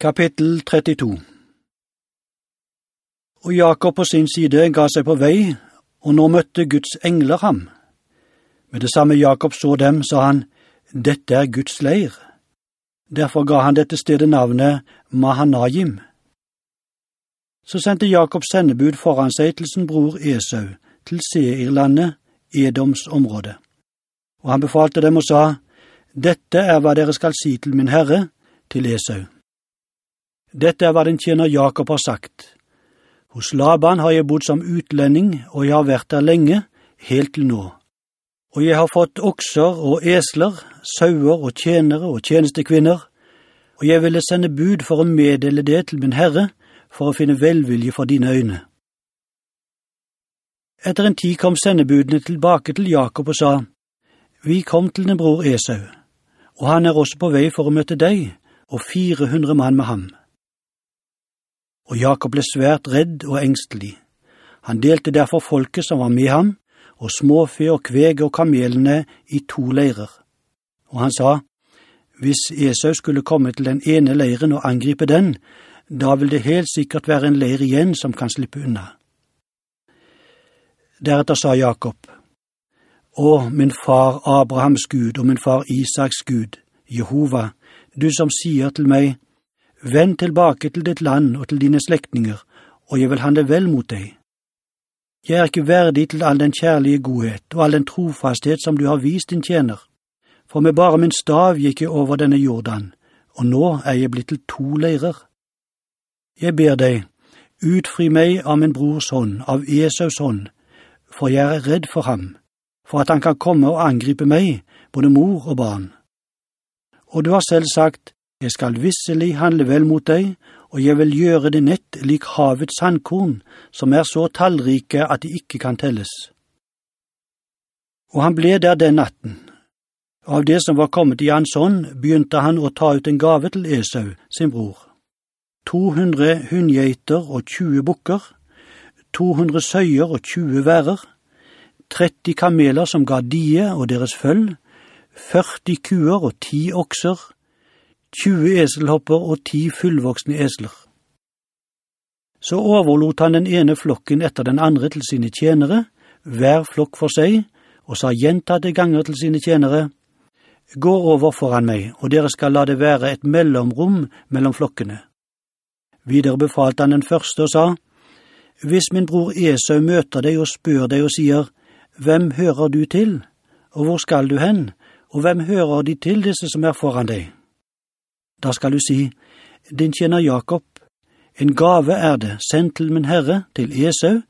Kapittel 32 Og Jakob på sin side ga seg på vei, og nå møtte Guds engler ham. Med det samme Jakob så dem, sa han, Dette er Guds leir. Derfor ga han dette stedet navnet Mahanajim. Så sendte Jakob sendebud foran seg til sin bror Esau, til Seirlandet, Edoms område. Og han befalte dem og sa, Dette er hva dere skal si til min herre, til Esau. Dette er hva din tjener Jakob har sagt. Hos Laban har jeg bodd som utlending, og jeg har vært der lenge, helt til nå. Og jeg har fått okser og esler, sauer og tjenere og tjenestekvinner, og jeg ville sende bud for å meddele det til min herre, for å finne velvilje for dine øyne. Etter en tid kom sendebudene tilbake til Jakob og sa, Vi kom til din bror Esau, og han er også på vei for å møte deg, og fire hundre mann med ham og Jakob ble svært redd og engstelig. Han delte derfor folket som var med ham, og småfe og kvege og kamelene i to leirer. Og han sa, hvis Esau skulle komme til den ene leiren og angripe den, da vil det helt sikkert være en leir igjen som kan slippe unna. Deretter sa Jakob, Å, min far Abrahams Gud og min far Isaks Gud, Jehova, du som sier til meg, Vend tilbake til ditt land og til dine slektninger, og jeg vil handle vel mot deg. Jeg er ikke verdig til all den kjærlige godhet og all den trofasthet som du har vist din tjener, for med bare min stav gikk jeg over denne Jordan, og nå er jeg blitt til to leirer. Jeg ber deg, utfri meg av min brors hånd, av Esaus hånd, for jeg er redd for ham, for at han kan komme og angripe meg, både mor og barn. Og du har selv sagt, jeg skal visselig handle vel mot deg, og jeg vil gjøre det nett lik havets sandkorn, som er så tallrike at de ikke kan telles. Og han ble der den natten. Av det som var kommet i hans hånd, begynte han å ta ut en gave til Esau, sin bror. 200 hundgeiter og 20 bukker, 200 søyer og 20 værer, 30 kameler som ga die og deres følg, 40 kuer og 10 okser, 20 eselhopper og ti fullvoksne esler. Så overlot han den ene flokken etter den andre til sine tjenere, hver flokk for seg, og sa gjentatte ganger til sine tjenere, Gå over foran meg, og dere skal la det være et mellomrom mellom flokkene. Videre befalte han den første og sa, Hvis min bror Esau møter deg og spør deg og sier, Hvem hører du til, og hvor skal du hen, og hvem hører de til disse som er foran deg? Da skal du si, Din tjener Jakob, en gave er det, sendt til min herre, til Esau,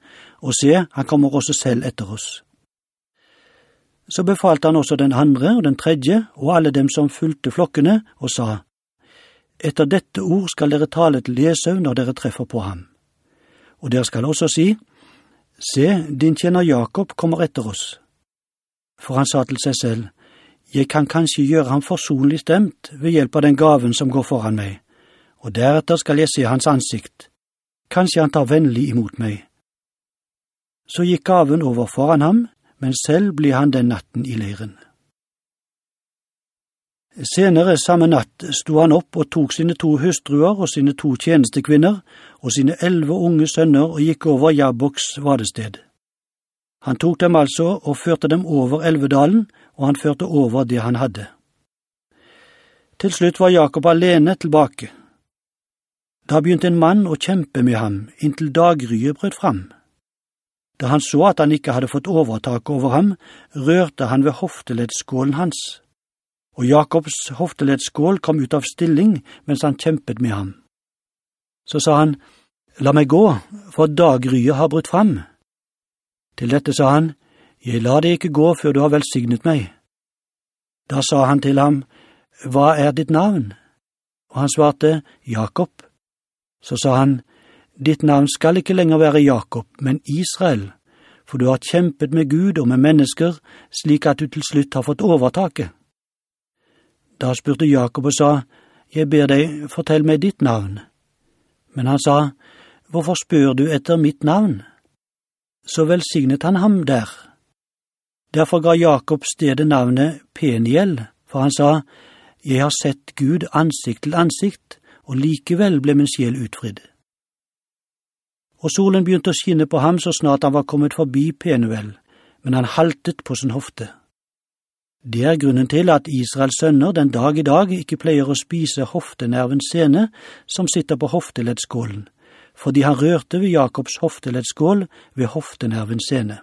og se, han kommer også selv etter oss. Så befalte han også den andre og den tredje og alle dem som fulgte flokkene, og sa, Etter dette ord skal dere tale til Esau når dere treffer på ham. Og dere skal også si, Se, din tjener Jakob kommer etter oss. For han sa til seg selv, jeg kan kanskje gjøre ham forsonlig stemt ved hjelp av den gaven som går foran meg, og deretter skal jeg se hans ansikt. Kanskje han tar vennlig imot meg. Så gikk gaven over foran ham, men selv ble han den natten i leiren. Senere samme natt sto han opp og tok sine to hustruer og sine to tjenestekvinner og sine elleve unge sønner og gikk over Jabboks vadested. Han tok dem altså og førte dem over Elvedalen, og han førte over det han hadde. Til slutt var Jakob alene tilbake. Da begynte en mann å kjempe med ham inntil daggryet brøt fram. Da han så at han ikke hadde fått overtak over ham, rørte han ved hofteleddskålen hans, og Jakobs hofteleddskål kom ut av stilling mens han kjempet med ham. Så sa han, La meg gå, for daggryet har brutt fram. Til dette sa han, Jeg lar deg ikke gå før du har velsignet meg. Da sa han til ham, Hva er ditt navn? Og han svarte, Jakob. Så sa han, Ditt navn skal ikke lenger være Jakob, men Israel, for du har kjempet med Gud og med mennesker, slik at du til slutt har fått overtaket. Da spurte Jakob og sa, Jeg ber deg, fortell meg ditt navn. Men han sa, Hvorfor spør du etter mitt navn? så velsignet han ham der. Derfor ga Jakob stedet navnet Peniel, for han sa, Jeg har sett Gud ansikt til ansikt, og likevel ble min sjel utfridd. Og solen begynte å skinne på ham så snart han var kommet forbi Penuel, men han haltet på sin hofte. Det er grunnen til at Israels sønner den dag i dag ikke pleier å spise hoftenervens sene som sitter på hofteleddskålen, fordi han rørte ved Jakobs hofteleddskål ved hoftenervens sene.